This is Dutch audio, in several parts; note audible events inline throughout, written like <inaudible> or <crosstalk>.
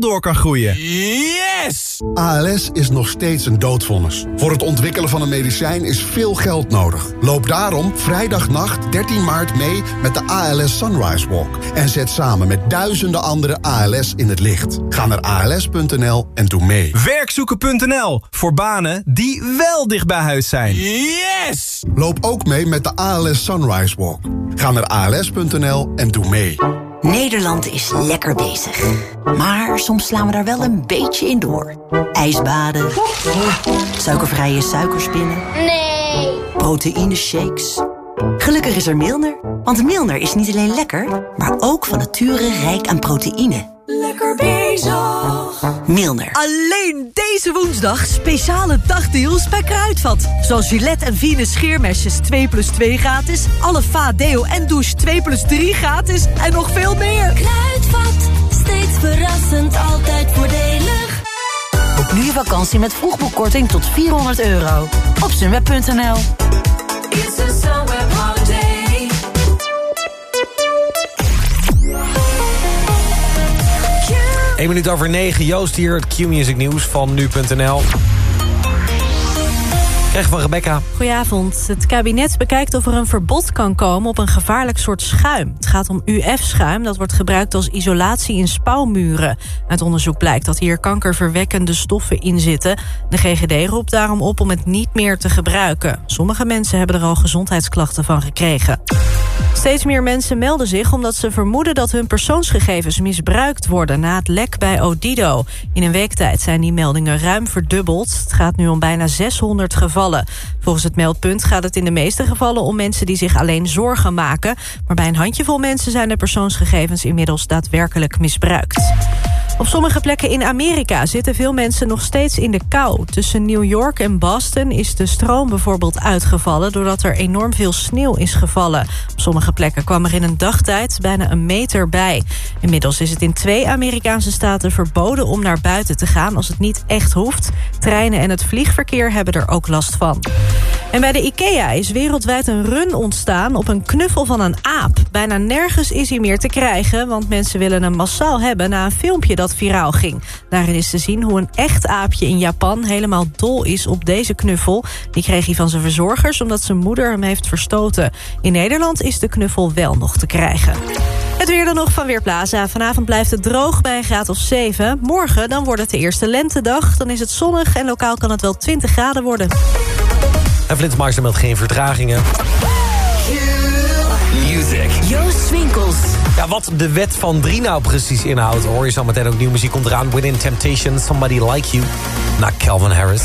wel door kan groeien. Yes! ALS is nog steeds een doodvonnis. Voor het ontwikkelen van een medicijn is veel geld nodig. Loop daarom vrijdagnacht 13 maart mee met de ALS Sunrise Walk. En zet samen met duizenden andere ALS in het licht. Ga naar als.nl en doe mee. Werkzoeken.nl voor banen die wel dicht bij huis zijn. Yes! Loop ook mee met de ALS Sunrise Walk. Ga naar als.nl en doe mee. Nederland is lekker bezig. Maar soms slaan we daar wel een beetje in door. Ijsbaden. Suikervrije suikerspinnen. Nee. Proteïne shakes. Gelukkig is er Milner. Want Milner is niet alleen lekker, maar ook van nature rijk aan proteïne. Lekker bezig. Milner. Alleen deze woensdag speciale dagdeals bij Kruidvat. Zoals Gillette en Venus scheermesjes 2 plus 2 gratis. Alle Va Deo en douche 2 plus 3 gratis. En nog veel meer. Kruidvat, steeds verrassend, altijd voordelig. Boek nu je vakantie met vroegboekkorting tot 400 euro. Op sunweb.nl 1 minuut over 9. Joost hier, het Q-music nieuws van nu.nl. Krijg van Rebecca. Goedenavond. Het kabinet bekijkt of er een verbod kan komen op een gevaarlijk soort schuim. Het gaat om UF-schuim, dat wordt gebruikt als isolatie in spouwmuren. Uit onderzoek blijkt dat hier kankerverwekkende stoffen in zitten. De GGD roept daarom op om het niet meer te gebruiken. Sommige mensen hebben er al gezondheidsklachten van gekregen. Steeds meer mensen melden zich omdat ze vermoeden dat hun persoonsgegevens misbruikt worden na het lek bij Odido. In een week tijd zijn die meldingen ruim verdubbeld. Het gaat nu om bijna 600 gevallen. Volgens het meldpunt gaat het in de meeste gevallen om mensen die zich alleen zorgen maken. Maar bij een handjevol mensen zijn de persoonsgegevens inmiddels daadwerkelijk misbruikt. Op sommige plekken in Amerika zitten veel mensen nog steeds in de kou. Tussen New York en Boston is de stroom bijvoorbeeld uitgevallen... doordat er enorm veel sneeuw is gevallen. Op sommige plekken kwam er in een dagtijd bijna een meter bij. Inmiddels is het in twee Amerikaanse staten verboden om naar buiten te gaan... als het niet echt hoeft. Treinen en het vliegverkeer hebben er ook last van. En bij de IKEA is wereldwijd een run ontstaan op een knuffel van een aap. Bijna nergens is hij meer te krijgen, want mensen willen hem massaal hebben... na een filmpje dat viraal ging. Daarin is te zien hoe een echt aapje in Japan helemaal dol is op deze knuffel. Die kreeg hij van zijn verzorgers omdat zijn moeder hem heeft verstoten. In Nederland is de knuffel wel nog te krijgen. Het weer dan nog van Weerplaza. Vanavond blijft het droog bij een graad of 7. Morgen dan wordt het de eerste lentedag. Dan is het zonnig en lokaal kan het wel 20 graden worden. En Flitsmeister meldt geen vertragingen. Ja, wat de wet van drie nou precies inhoudt... hoor je zo meteen ook nieuwe muziek komt eraan. Within Temptation, Somebody Like You. Na Calvin Harris.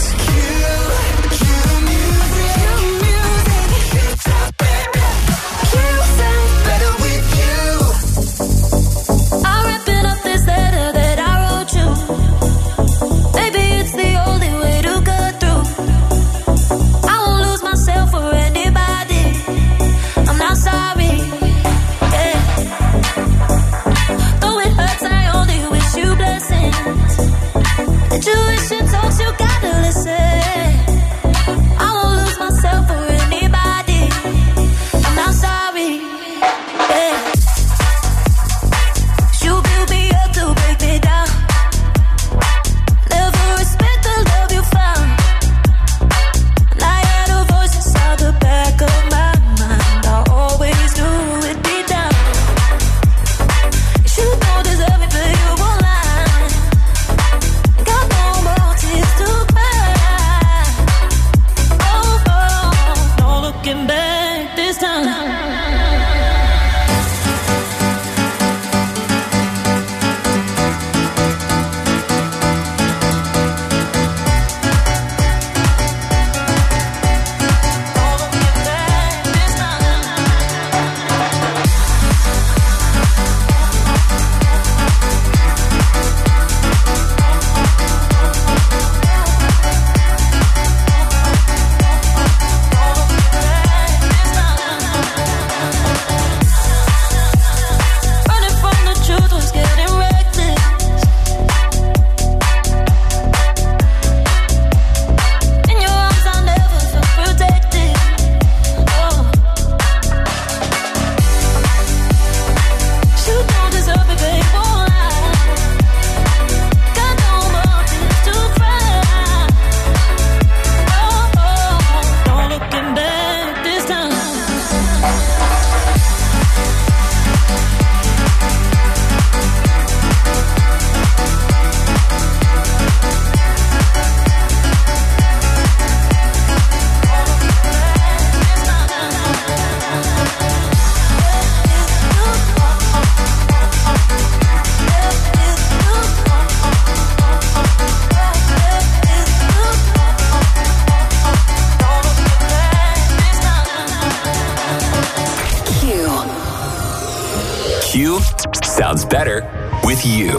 Better with you.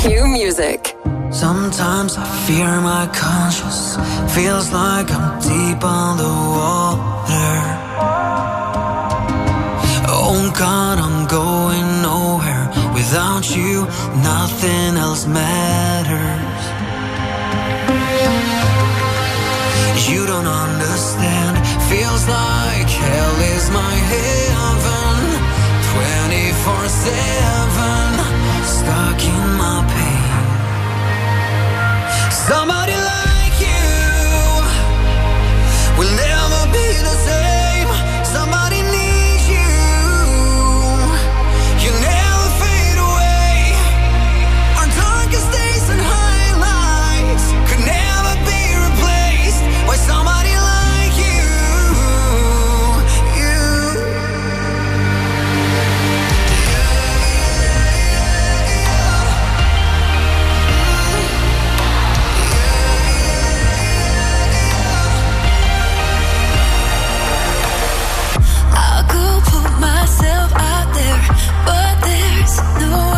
Q music. Sometimes I fear my conscience. Feels like I'm deep underwater. Oh God, I'm going nowhere. Without you, nothing else matters. You don't understand. Feels like hell is my heaven. 24 7. Stuck in my pain. Somebody like you will never be the same. the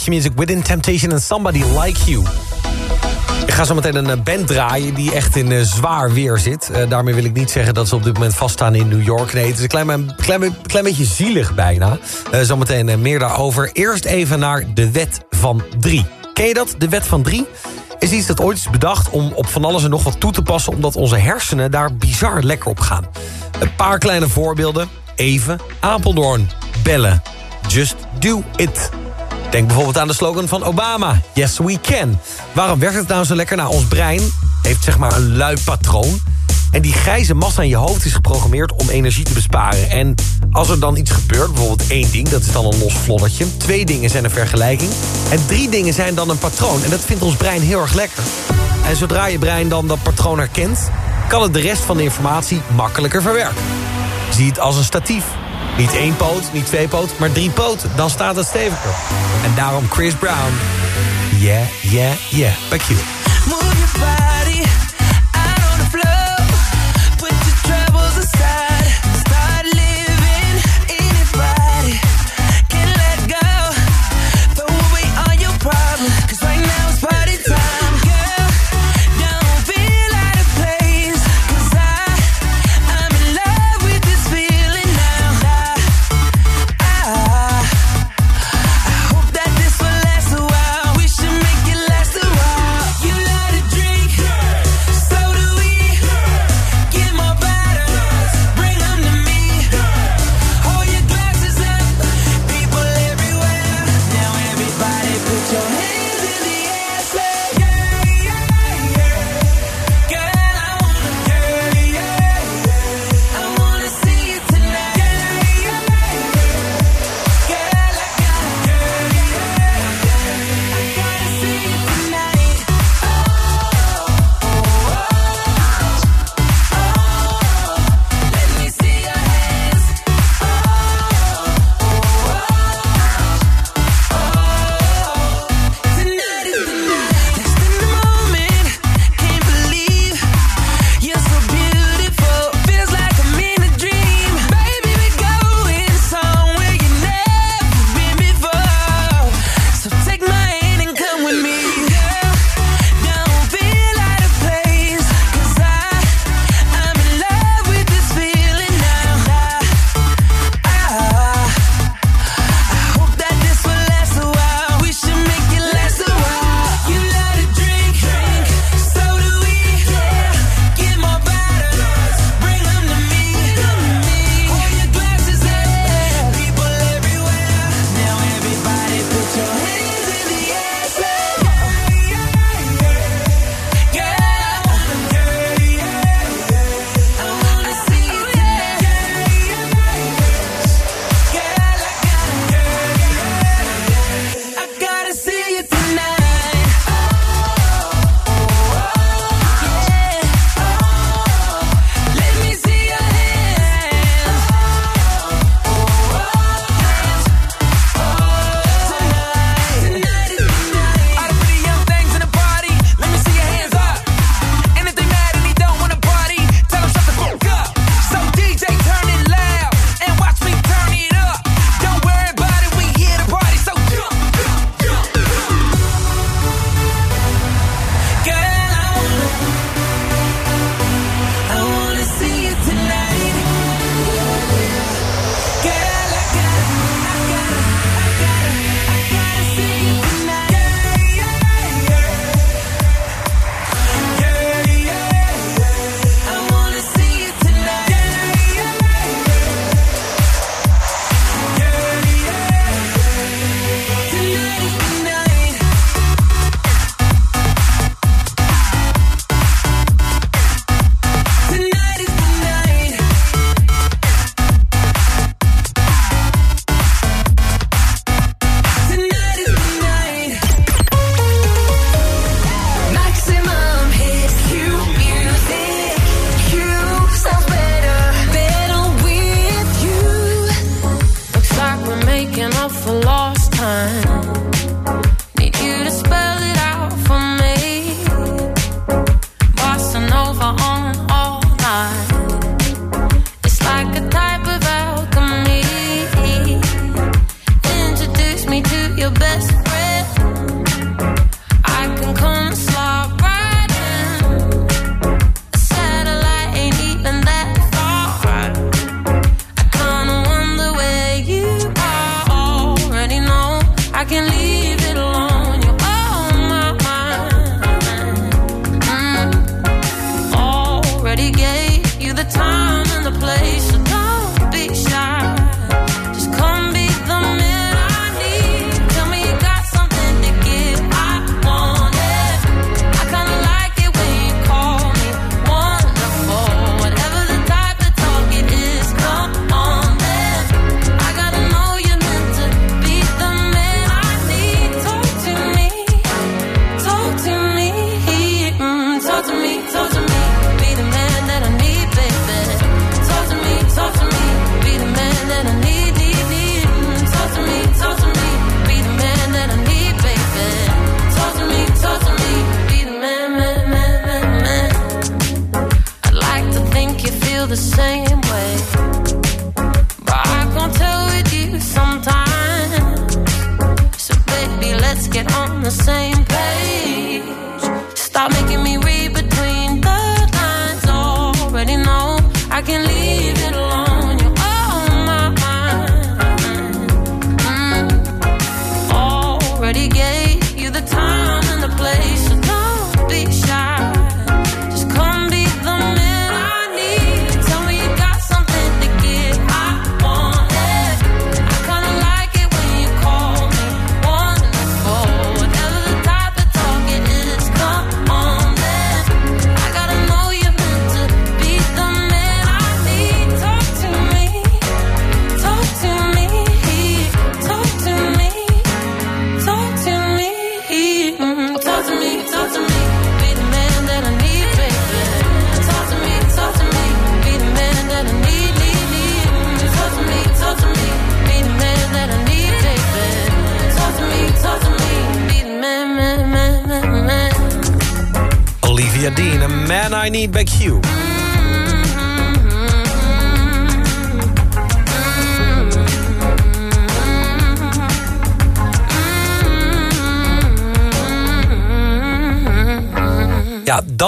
you. Nieuw muziek bij Q-Music, Within Temptation and Somebody Like You. Ik ga zo meteen een eh, band draaien die echt in eh, zwaar weer zit. Eh, daarmee wil ik niet zeggen dat ze op dit moment vaststaan in New York. Nee, het is een klein, beetje zielig bijna. Eh, zometeen meer daarover. Eerst even naar de wet van drie. Ken je dat, de wet van drie? Is iets dat ooit is bedacht om op van alles en nog wat toe te passen... omdat onze hersenen daar bizar lekker op gaan. Een paar kleine voorbeelden. Even Apeldoorn. Bellen. Just do it. Denk bijvoorbeeld aan de slogan van Obama. Yes, we can. Waarom werkt het nou zo lekker? Nou, ons brein heeft zeg maar een lui patroon. En die grijze massa in je hoofd is geprogrammeerd om energie te besparen. En als er dan iets gebeurt, bijvoorbeeld één ding... dat is dan een los vloddertje. Twee dingen zijn een vergelijking. En drie dingen zijn dan een patroon. En dat vindt ons brein heel erg lekker. En zodra je brein dan dat patroon herkent... kan het de rest van de informatie makkelijker verwerken. Zie het als een statief. Niet één poot, niet twee poot, maar drie poten. Dan staat het steviger. En daarom Chris Brown. Yeah, yeah, yeah. Back you.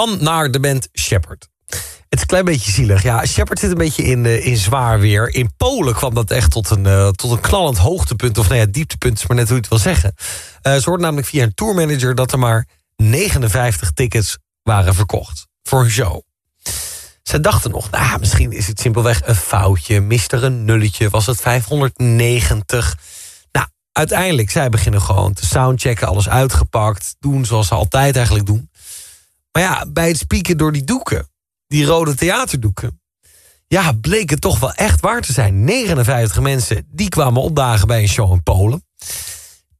Dan naar de band Shepard. Het is een klein beetje zielig. Ja, Shepard zit een beetje in, eh, in zwaar weer. In Polen kwam dat echt tot een, eh, tot een knallend hoogtepunt. Of nou ja, dieptepunt is maar net hoe je het wil zeggen. Eh, ze hoorden namelijk via een tourmanager... dat er maar 59 tickets waren verkocht voor een show. Ze dachten nog, nou, misschien is het simpelweg een foutje. Mist er een nulletje, was het 590? Nou, uiteindelijk, zij beginnen gewoon te soundchecken. Alles uitgepakt, doen zoals ze altijd eigenlijk doen. Maar ja, bij het spieken door die doeken, die rode theaterdoeken... ja, bleek het toch wel echt waar te zijn. 59 mensen, die kwamen opdagen bij een show in Polen.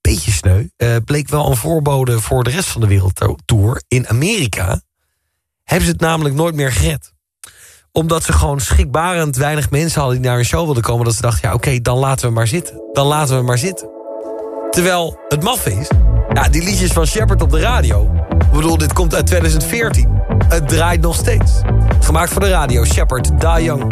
Beetje sneu. eh, bleek wel een voorbode voor de rest van de wereldtour. In Amerika hebben ze het namelijk nooit meer gered omdat ze gewoon schrikbarend weinig mensen hadden... die naar een show wilden komen. Dat ze dachten, ja oké, dan laten we maar zitten. Dan laten we maar zitten. Terwijl het maf is... Ja, die liedjes van Shepard op de radio... Ik bedoel, dit komt uit 2014. Het draait nog steeds. Gemaakt voor de radio, Shepard, Die Young.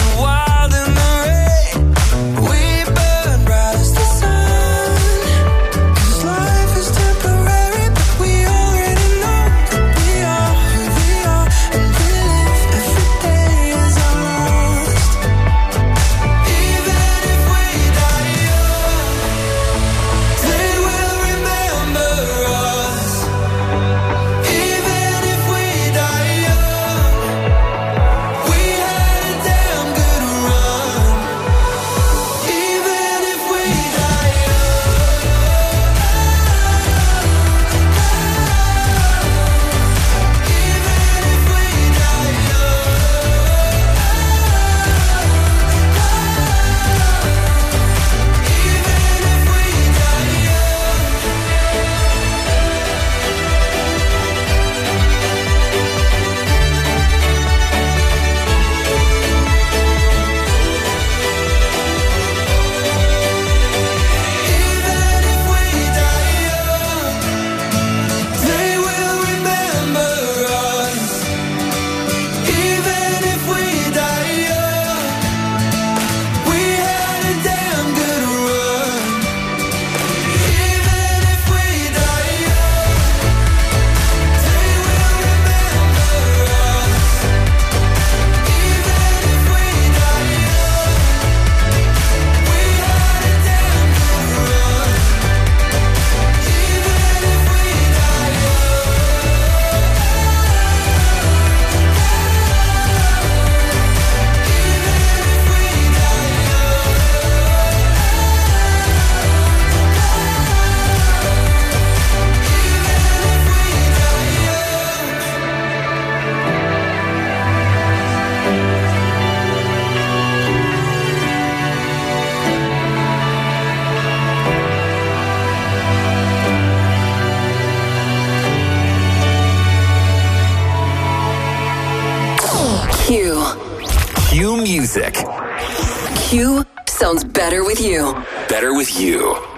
Sounds better with you. Better with you.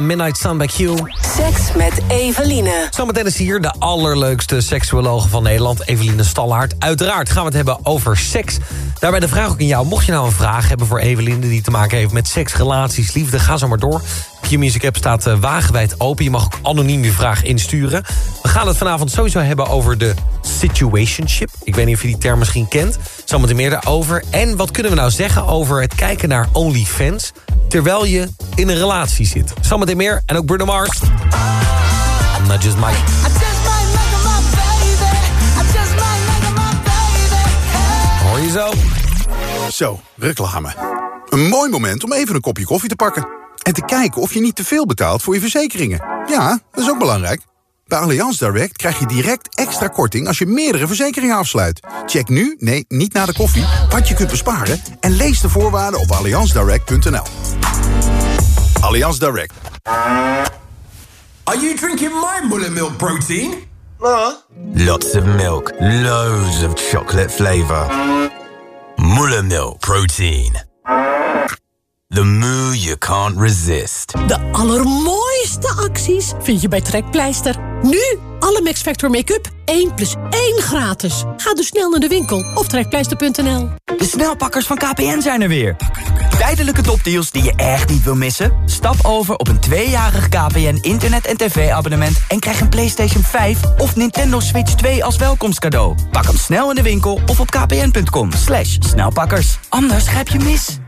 Midnight Sun bij Q. Seks met Eveline. Zometeen is hier de allerleukste seksuologe van Nederland, Eveline Stalhaart. Uiteraard gaan we het hebben over seks. Daarbij de vraag ook in jou. Mocht je nou een vraag hebben voor Eveline... die te maken heeft met seks, relaties, liefde, ga zo maar door. Q-Music app staat uh, wagenwijd open. Je mag ook anoniem je vraag insturen. We gaan het vanavond sowieso hebben over de situationship. Ik weet niet of je die term misschien kent. Zometeen meer daarover. En wat kunnen we nou zeggen over het kijken naar OnlyFans... terwijl je in een relatie zit. Zometeen meer. En ook Bruno Mars. Not just my... Hoor je zo? Zo, reclame. Een mooi moment om even een kopje koffie te pakken. En te kijken of je niet te veel betaalt voor je verzekeringen. Ja, dat is ook belangrijk. Bij Allianz Direct krijg je direct extra korting als je meerdere verzekeringen afsluit. Check nu, nee, niet na de koffie, wat je kunt besparen... en lees de voorwaarden op allianzdirect.nl. Allianz Direct. Are you drinking my mullet milk protein? Lots of milk, loads of chocolate flavor. Muller milk protein. The moo you can't resist. De allermooiste acties vind je bij Trekpleister. Nu alle Max Factor make-up 1 plus 1 gratis. Ga dus snel naar de winkel of trekpleister.nl. De snelpakkers van KPN zijn er weer. Tijdelijke topdeals die je echt niet wil missen? Stap over op een tweejarig KPN internet- en tv-abonnement... en krijg een PlayStation 5 of Nintendo Switch 2 als welkomstcadeau. Pak hem snel in de winkel of op kpn.com. Slash snelpakkers. Anders grijp je mis.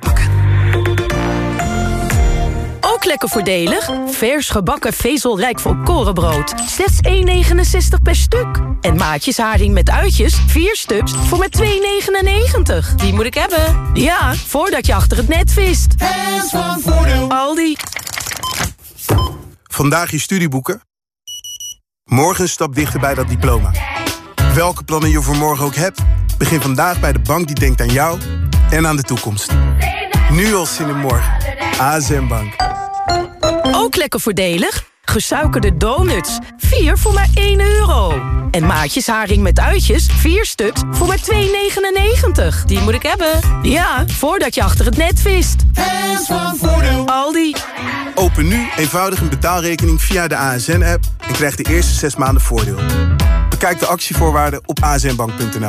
Ook lekker voordelig. Vers gebakken vezelrijk volkorenbrood. Slechts 1,69 per stuk. En maatjes haring met uitjes, 4 stuks, voor maar 2,99. Die moet ik hebben. Ja, voordat je achter het net vist. Hands van Voordeel. Aldi. Vandaag je studieboeken. Morgen een stap dichter bij dat diploma. Welke plannen je voor morgen ook hebt... begin vandaag bij de bank die denkt aan jou en aan de toekomst. Nu al zin in morgen. ASM Bank. Ook lekker voordelig. Gesuikerde donuts. 4 voor maar 1 euro. En maatjes haring met uitjes. 4 stuks voor maar 2,99. Die moet ik hebben. Ja, voordat je achter het net vist. Hands van Voordeel. Aldi. Open nu eenvoudig een betaalrekening via de ASN-app... en krijg de eerste 6 maanden voordeel. Bekijk de actievoorwaarden op asnbank.nl.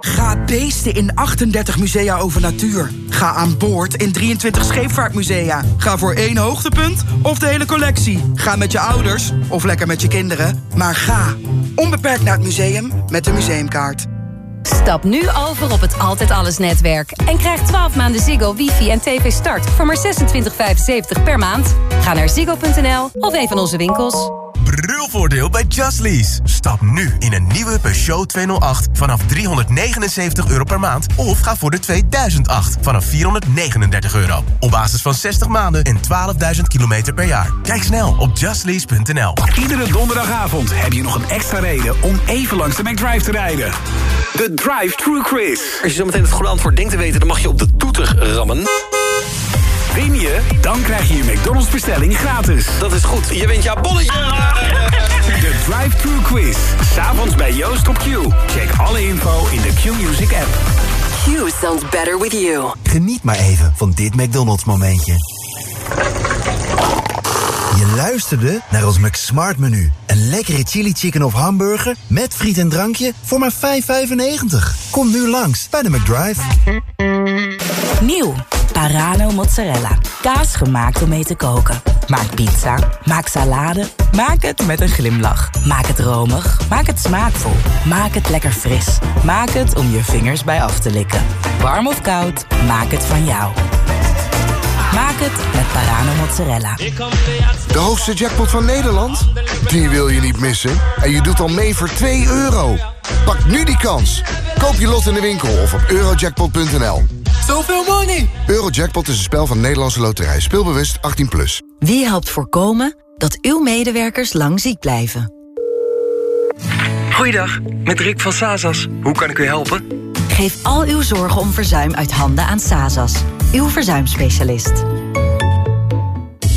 Ga beesten in 38 musea over natuur. Ga aan boord in 23 scheepvaartmusea. Ga voor één hoogtepunt of de hele collectie. Ga met je ouders of lekker met je kinderen. Maar ga onbeperkt naar het museum met de museumkaart. Stap nu over op het Altijd Alles netwerk. En krijg 12 maanden Ziggo, wifi en tv start voor maar 26,75 per maand. Ga naar ziggo.nl of een van onze winkels. Brulvoordeel bij Just Lease. Stap nu in een nieuwe Peugeot 208 vanaf 379 euro per maand... of ga voor de 2008 vanaf 439 euro. Op basis van 60 maanden en 12.000 kilometer per jaar. Kijk snel op justlease.nl. Iedere donderdagavond heb je nog een extra reden om even langs de McDrive te rijden. De Drive-Thru Quiz. Als je zo meteen het goede antwoord denkt te weten... dan mag je op de toeter rammen. Win je? Dan krijg je je McDonald's bestelling gratis. Dat is goed. Je wint jouw bolletje. <laughs> De Drive-Thru Quiz. S'avonds bij Joost op Q. Check alle info in de Q-Music app. Q sounds better with you. Geniet maar even van dit McDonald's momentje. Je luisterde naar ons McSmart menu. Een lekkere chili chicken of hamburger met friet en drankje voor maar 5,95. Kom nu langs bij de McDrive. Nieuw. Parano mozzarella. Kaas gemaakt om mee te koken. Maak pizza. Maak salade. Maak het met een glimlach. Maak het romig. Maak het smaakvol. Maak het lekker fris. Maak het om je vingers bij af te likken. Warm of koud, maak het van jou. Maak het met Parano mozzarella. De hoogste jackpot van Nederland? Die wil je niet missen. En je doet al mee voor 2 euro. Pak nu die kans. Koop je lot in de winkel of op eurojackpot.nl. Zoveel money! Eurojackpot is een spel van Nederlandse Loterij. Speelbewust 18+. Plus. Wie helpt voorkomen dat uw medewerkers lang ziek blijven? Goeiedag, met Rick van Sazas. Hoe kan ik u helpen? Geef al uw zorgen om verzuim uit handen aan Sazas, uw verzuimspecialist.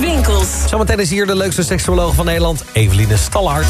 Joost Swinkels. Zometeen is hier de leukste seksuoloog van Nederland, Eveline Stallard.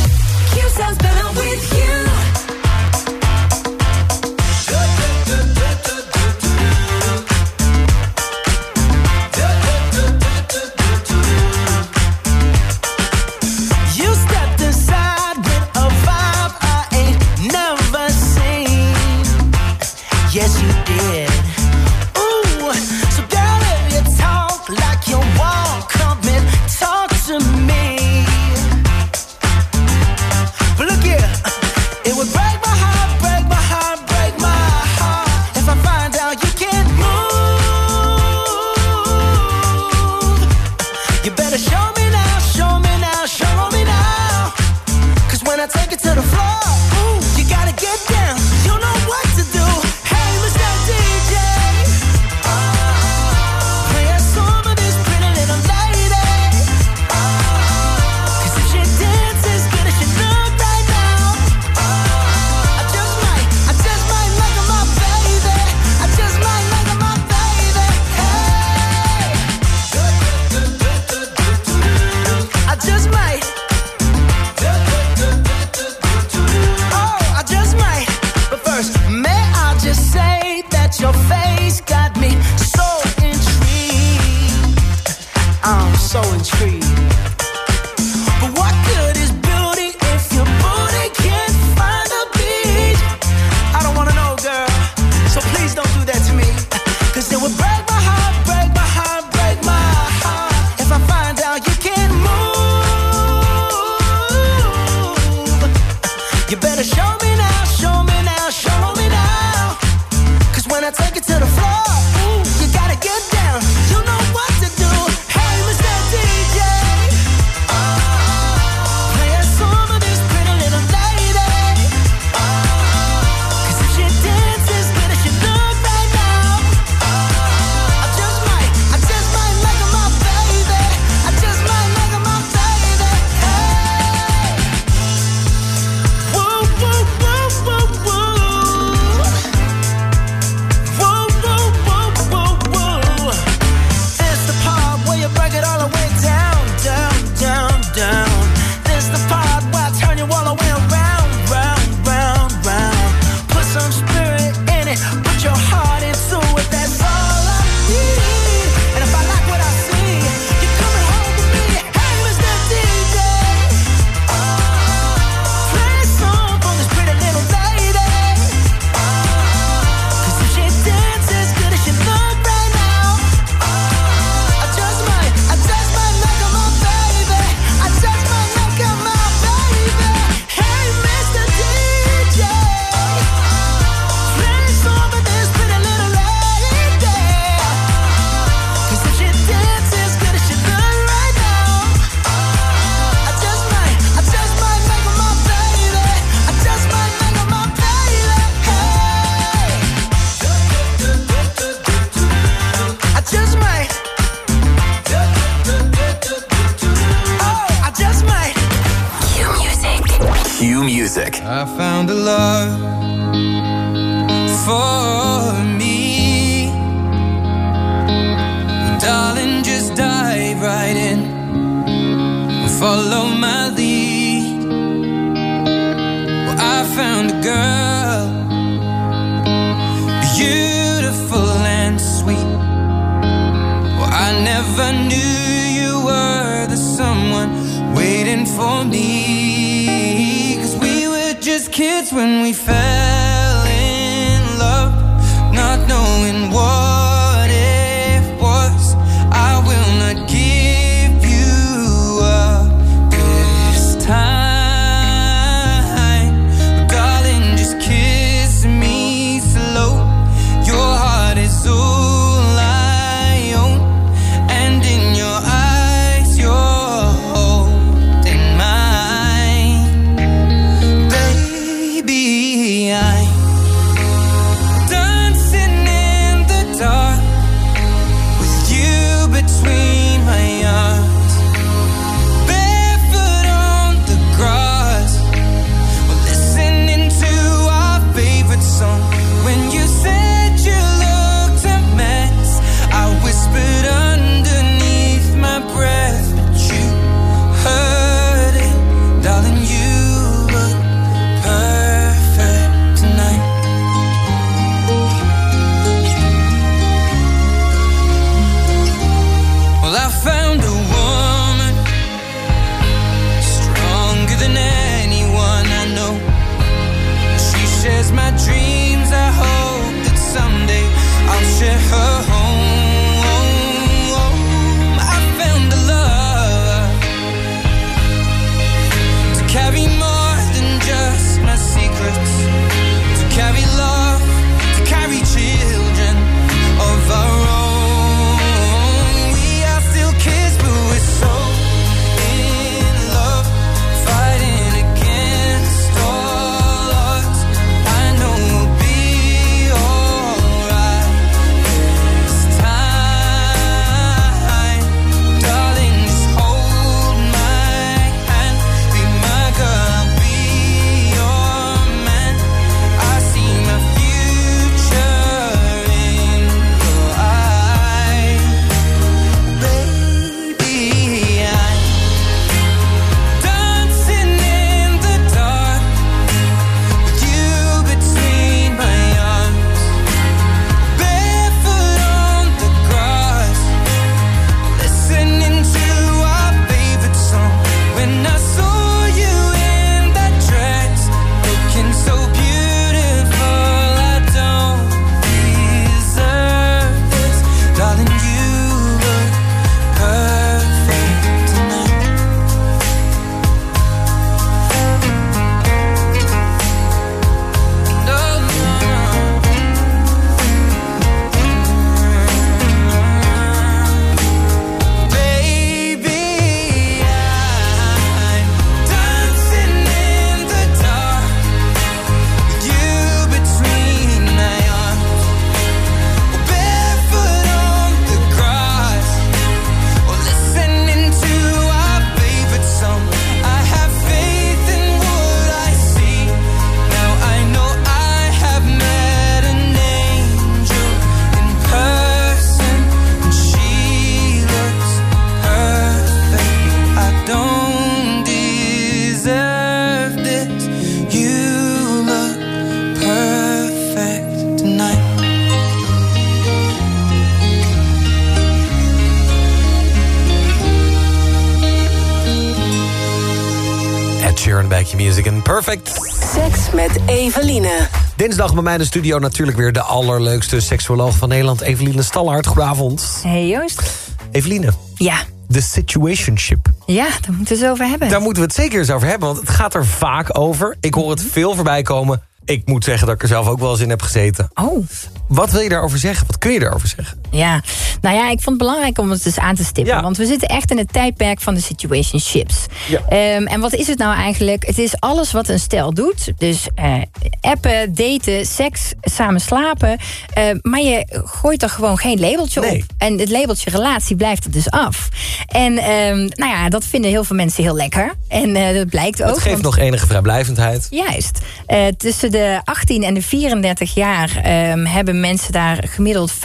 vandaag bij mij in de studio natuurlijk weer de allerleukste seksuoloog van Nederland, Eveline Stallard. Goedenavond. Hey Joost. Eveline. Ja. De situationship. Ja, daar moeten we het over hebben. Daar moeten we het zeker eens over hebben, want het gaat er vaak over. Ik hoor het mhm. veel voorbij komen. Ik moet zeggen dat ik er zelf ook wel eens in heb gezeten. Oh. Wat wil je daarover zeggen? Wat kun je daarover zeggen? Ja, nou ja, ik vond het belangrijk om het dus aan te stippen. Want we zitten echt in het tijdperk van de situationships. Ja. Ehm, en wat is het nou eigenlijk? Het is alles wat een stel doet. Dus eh, appen, daten, seks, samen slapen. Ehm, maar je gooit er gewoon geen labeltje op. En het labeltje relatie blijft er dus af. En ehm, nou ja, dat vinden heel veel mensen heel lekker. En eh, dat blijkt ook. Dat geeft nog enige vrijblijvendheid. Juist. Eh, tussen de 18 en de 34 jaar um, hebben mensen daar gemiddeld 50%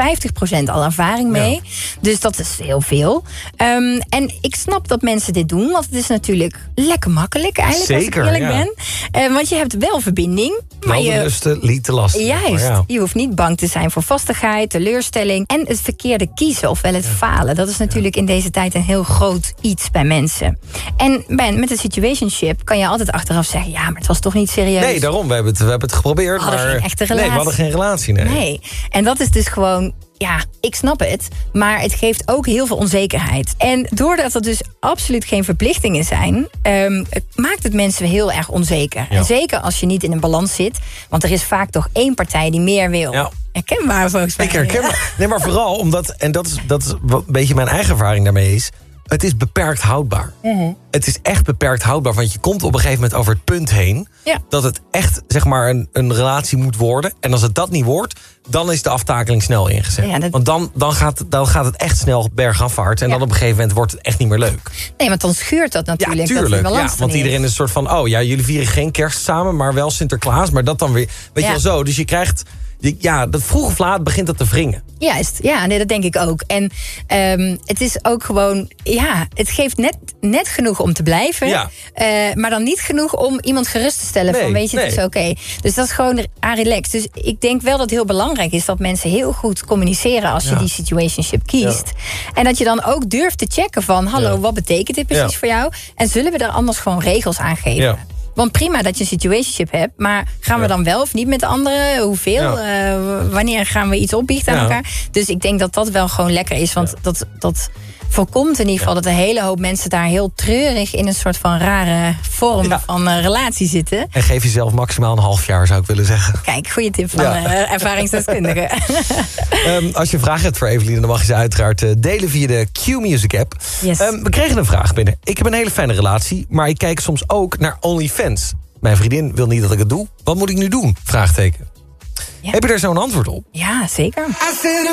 al ervaring mee. Dus dat is heel veel. Ehm, en ik snap dat mensen dit doen, want het is natuurlijk lekker makkelijk eigenlijk Zeker, als ik eerlijk ja. ben. Eh, want je hebt wel verbinding. Maar Wel je, lusten, liet de lasten. Juist. Ja. Je hoeft niet bang te zijn voor vastigheid, teleurstelling en het verkeerde kiezen, ofwel het falen. Dat is natuurlijk in deze tijd een heel groot iets bij mensen. En bij, met een situationship kan je altijd achteraf zeggen: ja, maar het was toch niet serieus. Nee, daarom. We hebben het, we hebben het geprobeerd. We hadden maar... geen echte Nee, we relatie. hadden geen relatie. Nee. Nee. En dat is dus gewoon, ja, ik snap het. Maar het geeft ook heel veel onzekerheid. En doordat er dus absoluut geen verplichtingen zijn, ehm, maakt het mensen heel erg onzeker. Ja. En zeker als je niet in een balans zit. Want er is vaak toch één partij die meer wil. Ja. Herkenbaar volgens mij. Ik. <laughs> Nee, maar vooral omdat, en dat is, dat is wat een beetje mijn eigen ervaring daarmee is. Het is beperkt houdbaar. Mhm. Het is echt beperkt houdbaar. Want je komt op een gegeven moment over het punt heen. Ja. Dat het echt zeg maar een, een relatie moet worden. En als het dat niet wordt, dan is de aftakeling snel ingezet. Ja, dat- Want dan, dan, gaat, dan gaat het echt snel bergafwaarts. En dan op een gegeven moment wordt het echt niet meer leuk. Nee, want dan schuurt dat natuurlijk. die Tuurlijk, ja, want iedereen is een soort van... oh ja, jullie vieren geen kerst samen, maar wel Sinterklaas. Maar dat dan weer, weet Ja. je wel zo. Dus je krijgt, ja, dat vroeg of laat begint dat te wringen. Juist, ja, nee, dat denk ik ook. En ehm, het is ook gewoon, ja, het geeft net, net genoeg om te blijven. Ja. eh, maar dan niet genoeg om iemand gerust te stellen Nee, van, weet je, het is oké. Dus dat is gewoon aan relaxed. Dus ik denk wel dat het heel belangrijk is dat mensen heel goed communiceren als je die situationship kiest. En dat je dan ook durft te checken van, hallo, wat betekent dit precies voor jou? En zullen we er anders gewoon regels aan geven? Want prima dat je een situationship hebt, maar gaan we dan wel of niet met de anderen? Hoeveel? Eh, wanneer gaan we iets opbiechten aan elkaar? Dus ik denk dat dat wel gewoon lekker is. Want dat, dat voorkomt in ieder geval dat een hele hoop mensen daar heel treurig in een soort van rare vorm van eh, relatie zitten. En geef jezelf maximaal een half jaar, zou ik willen zeggen. Kijk, goede tip van Ja. eh ervaringsdeskundige. <laughs> <laughs> Ehm, als je een vraag hebt voor Evelien, dan mag je ze uiteraard eh, delen via de Q-Music app. Yes. Ehm, we kregen een vraag binnen. Ik heb een hele fijne relatie, maar ik kijk soms ook naar OnlyFans. Mijn vriendin wil niet dat ik het doe. Wat moet ik nu doen? Vraagteken. Heb je daar zo'n antwoord op? ja, zeker. I said,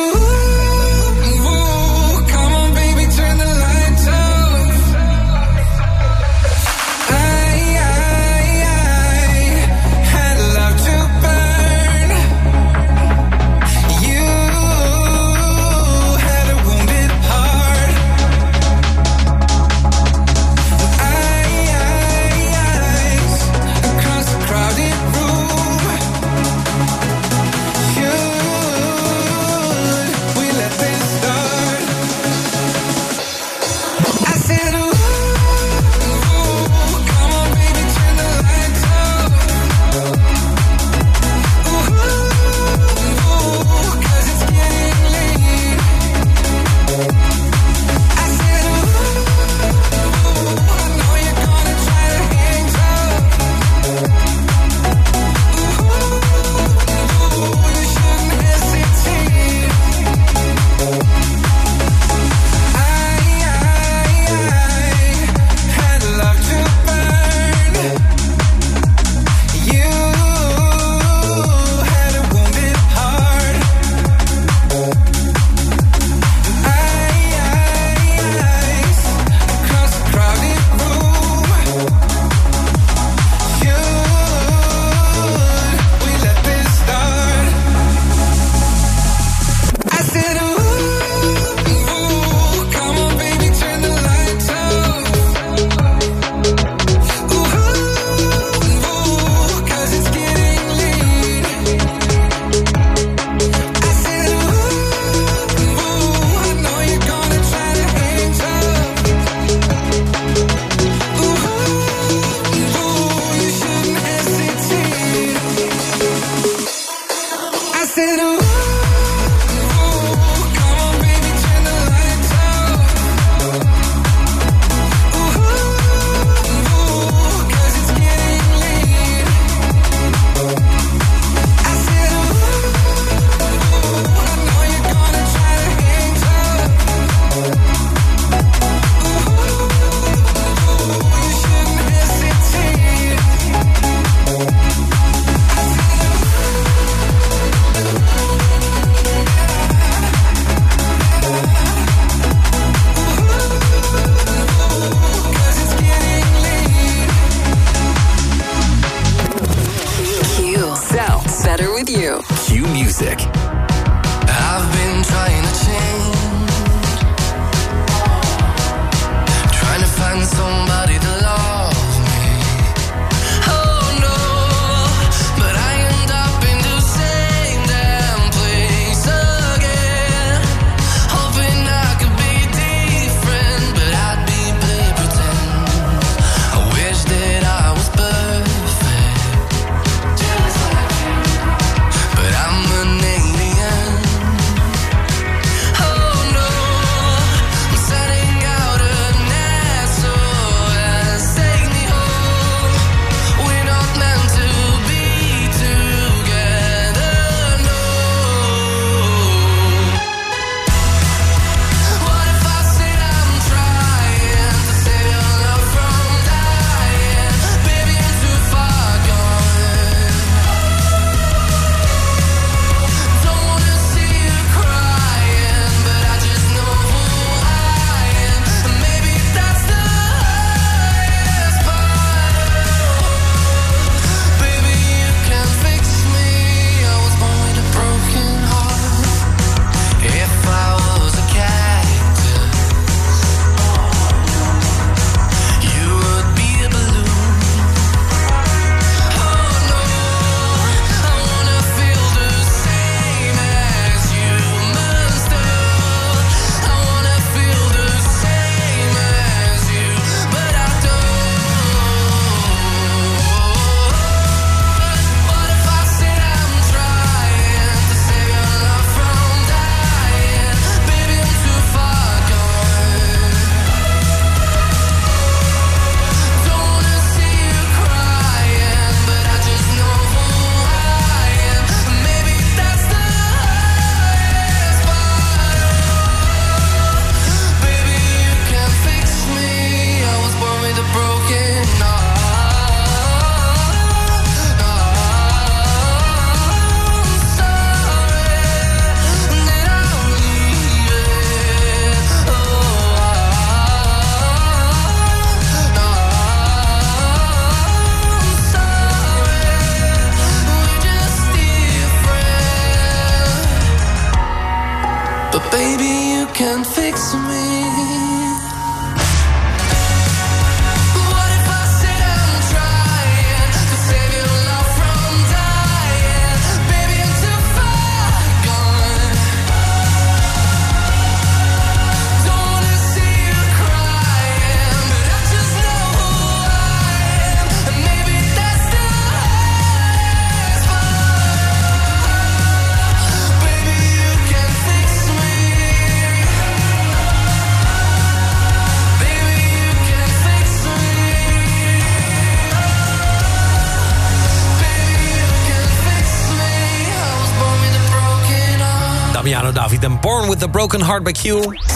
the Broken Heart by Q.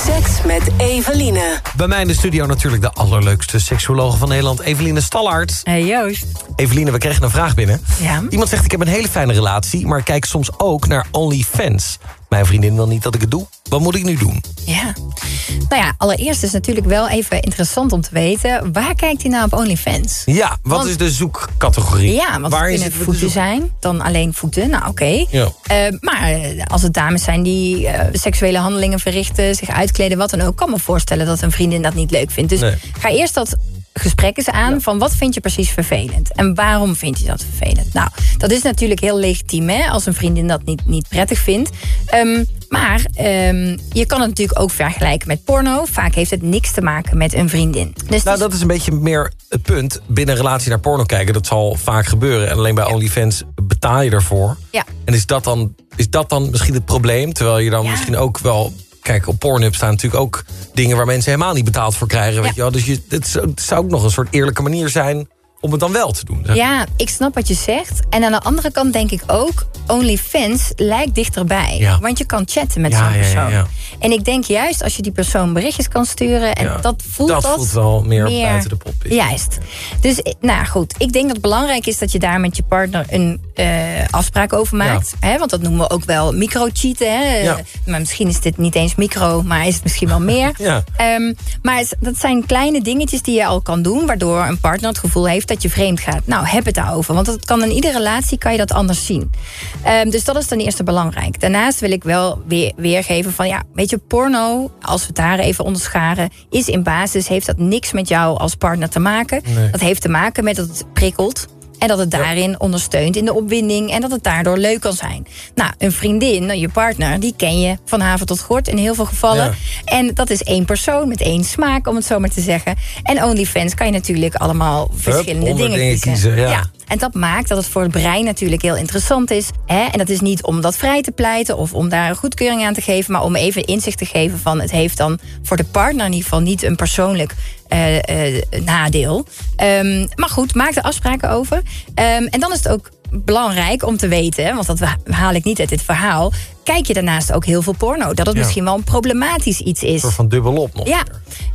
Seks met Eveline. Bij mij in de studio natuurlijk de allerleukste seksuologe van Nederland, Eveline Stallaert. Hey Joost. Eveline, we kregen een vraag binnen. Ja. Iemand zegt, ik heb een hele fijne relatie... maar kijk soms ook naar OnlyFans. Mijn vriendin wil niet dat ik het doe. Wat moet ik nu doen? Ja. Nou ja, allereerst is het natuurlijk wel even interessant om te weten... waar kijkt hij nou op OnlyFans? Ja, wat Want- is de zoekcategorie? Ja, want Waar het is kunnen het voeten zijn, dan alleen voeten. Nou, oké. Ja. Eh, maar eh, als het dames zijn die eh, seksuele handelingen verrichten... zich uitkleden, wat dan ook... kan me voorstellen dat een vriendin dat niet leuk vindt. Dus Nee. ga eerst dat gesprek eens aan van wat vind je precies vervelend? En waarom vind je dat vervelend? Nou, dat is natuurlijk heel legitiem hè, als een vriendin dat niet, niet prettig vindt. Ehm, maar ehm, je kan het natuurlijk ook vergelijken met porno. Vaak heeft het niks te maken met een vriendin. Dus Nou, dat is een beetje meer het punt. Binnen een relatie naar porno kijken, dat zal vaak gebeuren. En alleen bij OnlyFans betaal je ervoor. Ja. En is dat dan, is dat dan misschien het probleem? Terwijl je dan misschien ook wel... Kijk, op Pornhub staan natuurlijk ook dingen... waar mensen helemaal niet betaald voor krijgen. Weet je wel? Dus je, het, zou, ook nog een soort eerlijke manier zijn... om het dan wel te doen. zeg. Ja, ik snap wat je zegt. En aan de andere kant denk ik ook... OnlyFans lijkt dichterbij. Ja. Want je kan chatten met Ja, zo'n ja, ja, persoon. ja. En ik denk juist als je die persoon berichtjes kan sturen... en dat voelt dat dat voelt wel meer buiten de pop. Juist. Dus, eh, nou goed. Ik denk dat het belangrijk is dat je daar met je partner... een afspraken over maakt. Hè, want dat noemen we ook wel micro-cheaten. Hè? Ja. Maar misschien is dit niet eens micro, maar is het misschien wel meer. <laughs> Ja. Ehm, maar dat zijn kleine dingetjes die je al kan doen... waardoor een partner het gevoel heeft dat je vreemd gaat. Nou, heb het daarover. Want dat kan in iedere relatie kan je dat anders zien. Ehm, dus dat is ten eerste belangrijk. Daarnaast wil ik wel weer, weergeven van... ja, weet je, porno, als we het daar even onderscharen... is in basis, heeft dat niks met jou als partner te maken. Nee. Dat heeft te maken met dat het prikkelt... En dat het daarin ondersteunt in de opwinding. En dat het daardoor leuk kan zijn. Nou, een vriendin, je partner, die ken je van haven tot gort in heel veel gevallen. Ja. En dat is één persoon met één smaak, om het zo maar te zeggen. En OnlyFans kan je natuurlijk allemaal verschillende dingen dingen kiezen. ja. En dat maakt dat het voor het brein natuurlijk heel interessant is. Hè? En dat is niet om dat vrij te pleiten of om daar een goedkeuring aan te geven, maar om even inzicht te geven van het heeft dan voor de partner in ieder geval niet een persoonlijk eh, eh, nadeel. Ehm, maar goed, maak er afspraken over. Ehm, en dan is het ook belangrijk om te weten, want dat haal ik niet uit dit verhaal. Kijk je daarnaast ook heel veel porno? Dat het Ja. misschien wel een problematisch iets is. Een soort van dubbelop nog. Ja.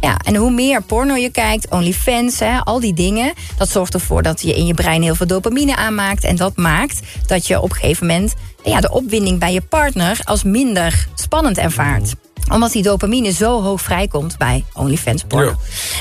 ja, en hoe meer porno je kijkt, OnlyFans, hè, al die dingen... dat zorgt ervoor dat je in je brein heel veel dopamine aanmaakt. En dat maakt dat je op een gegeven moment... Ja, de opwinding bij je partner als minder spannend ervaart omdat die dopamine zo hoog vrijkomt bij OnlyFans porno.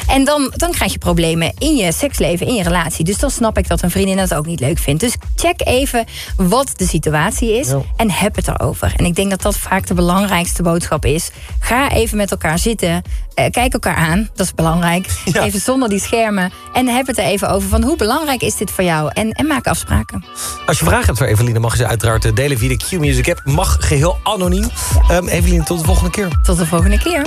En dan, dan krijg je problemen in je seksleven, in je relatie. Dus dan snap ik dat een vriendin dat ook niet leuk vindt. Dus check even wat de situatie is en heb het erover. En ik denk dat dat vaak de belangrijkste boodschap is. Ga even met elkaar zitten. Eh, kijk elkaar aan, dat is belangrijk. Even zonder die schermen. En heb het er even over van hoe belangrijk is dit voor jou. En, en maak afspraken. Als je vragen hebt voor Eveline, mag je ze uiteraard eh, delen via de Q-Music app. Mag geheel anoniem. Ehm Eveline, tot de volgende keer. Tot de volgende keer.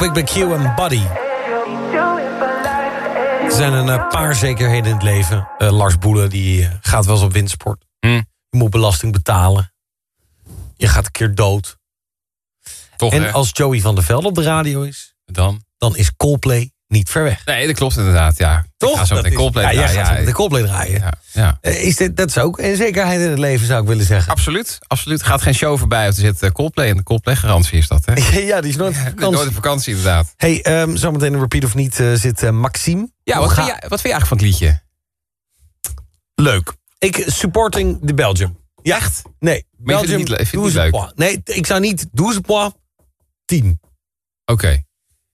Topic bij Q en Buddy. Er zijn een eh, paar zekerheden in het leven. Eh, Lars Boelen die eh, gaat wel eens op windsport. Je moet belasting betalen. Je gaat een keer dood. Toch, en hè? als Joey van der Velde op de radio is... Dan? Dan is Coldplay niet ver weg. Nee, dat klopt inderdaad, ja. Toch? Ik ga zo Dat meteen is- Coldplay ja, draaien, gaat zo meteen Coldplay draaien. Ja, ja. Eh, Is dit, dat is ook een zekerheid in het leven, zou ik willen zeggen. Absoluut, absoluut. Er gaat geen show voorbij of er zit eh, Coldplay en de Coldplay-garantie is dat, hè? <laughs> ja, die is nooit op vakantie. Nooit op vakantie, inderdaad. Hey, ehm, zometeen een repeat of niet eh, zit Maxime. Ja, wat ga- vind, jij, wat vind je eigenlijk van het liedje? Leuk. Ik supporting de Belgium. Ja. Echt? Nee. Het niet het niet 12 leuk? Nee, ik zou niet 12 points, 10. Oké.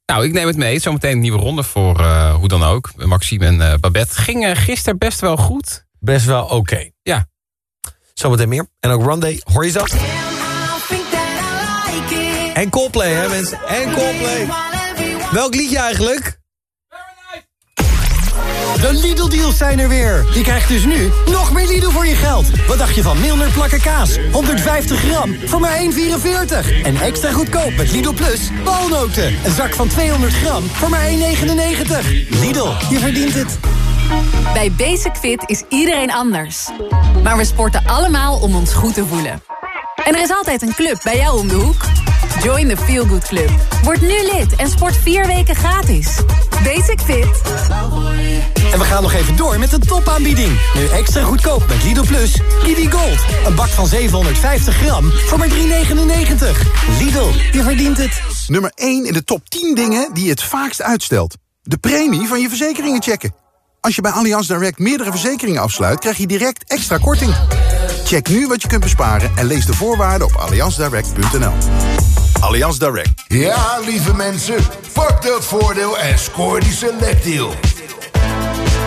Nou, ik neem het mee. Zometeen een nieuwe ronde voor eh, hoe dan ook. Maxime en eh, Babette. Ging eh, gisteren best wel goed. Best wel oké. Ja. Zometeen meer. En ook Rondé, hoor je zo? En Coldplay, hè mensen? En Coldplay. Welk liedje eigenlijk? De Lidl-deals zijn er weer. Je krijgt dus nu nog meer Lidl voor je geld. Wat dacht je van Milner plakken kaas? 150 gram voor maar 1,44. En extra goedkoop met Lidl Plus walnoten. Een zak van 200 gram voor maar 1,99. Lidl, je verdient het. Bij Basic Fit is iedereen anders. Maar we sporten allemaal om ons goed te voelen. En er is altijd een club bij jou om de hoek. Join the Feel Good Club. Word nu lid en sport vier weken gratis. Basic Fit. En we gaan nog even door met de topaanbieding. Nu extra goedkoop met Lidl Plus. Lidl Gold. Een bak van 750 gram voor maar 3,99. Lidl, je verdient het. Nummer 1 in de top 10 dingen die je het vaakst uitstelt. De premie van je verzekeringen checken. Als je bij Allianz Direct meerdere verzekeringen afsluit... krijg je direct extra korting. Check nu wat je kunt besparen en lees de voorwaarden op allianzdirect.nl. Allianz Direct. Ja, lieve mensen, pak dat voordeel en scoor die selectdeal.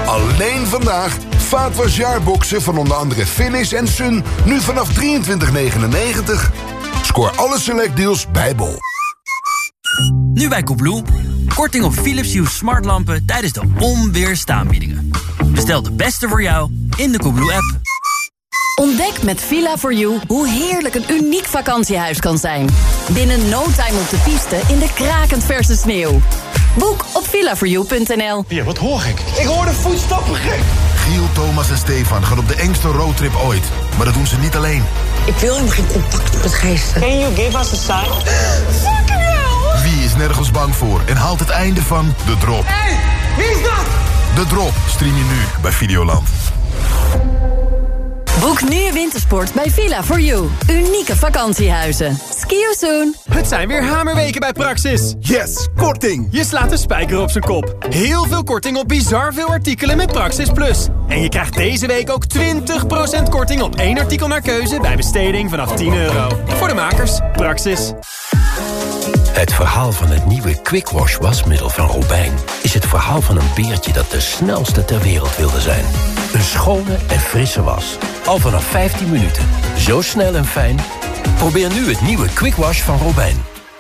Alleen vandaag vaatwasjaarboxen van onder andere Finish en Sun... nu vanaf 23,99. Scoor alle selectdeals bij Bol. Nu bij Koebloe. Korting op Philips Hue smartlampen tijdens de onweerstaanbiedingen. Bestel de beste voor jou in de Koebloe-app. Ontdek met Villa4You hoe heerlijk een uniek vakantiehuis kan zijn. Binnen no time op de piste in de krakend verse sneeuw. Boek op villa4you.nl. Ja, wat hoor ik? Ik hoor de voetstappen gek. Giel, Thomas en Stefan gaan op de engste roadtrip ooit. Maar dat doen ze niet alleen. Ik wil helemaal geen contact met geesten. Can you give us a sign? <gasps> Fucking hell! Wie is nergens bang voor en haalt het einde van De Drop? Hé, hey, wie is dat? De Drop stream je nu bij Videoland. Boek nu je wintersport bij Villa4You. Unieke vakantiehuizen. Ski you soon. Het zijn weer hamerweken bij Praxis. Yes, korting! Je slaat de spijker op zijn kop. Heel veel korting op bizar veel artikelen met Praxis Plus. En je krijgt deze week ook 20% korting op één artikel naar keuze... bij besteding vanaf 10 euro. Voor de makers, Praxis. Het verhaal van het nieuwe Quick Wash wasmiddel van Robijn... is het verhaal van een beertje dat de snelste ter wereld wilde zijn. Een schone en frisse was. Al vanaf 15 minuten. Zo snel en fijn. Probeer nu het nieuwe Quick Wash van Robijn.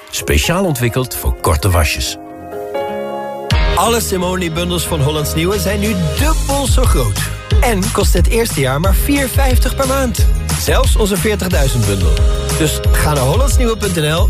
Speciaal ontwikkeld voor korte wasjes. Alle Simone-bundels van Hollands Nieuwe zijn nu dubbel zo groot. En kost het eerste jaar maar 4,50 per maand. Zelfs onze 40.000-bundel. Dus ga naar hollandsnieuwe.nl